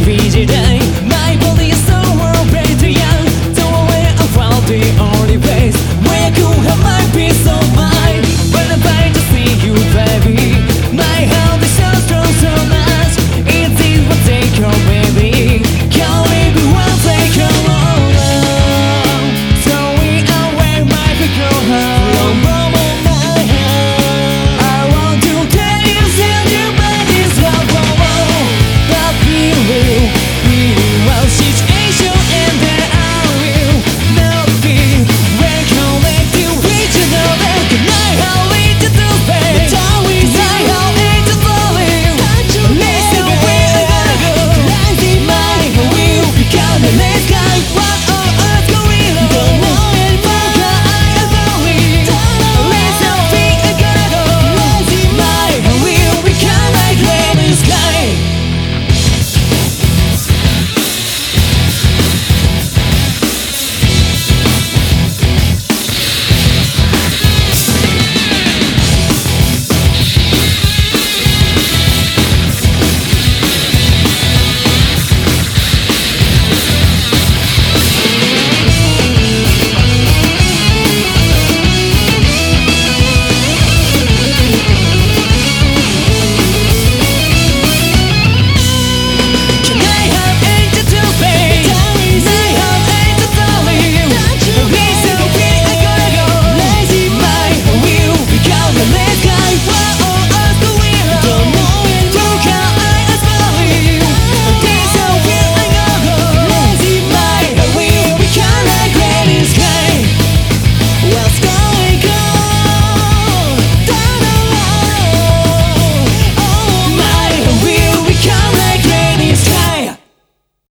every day My body is so well to young Don't worry about the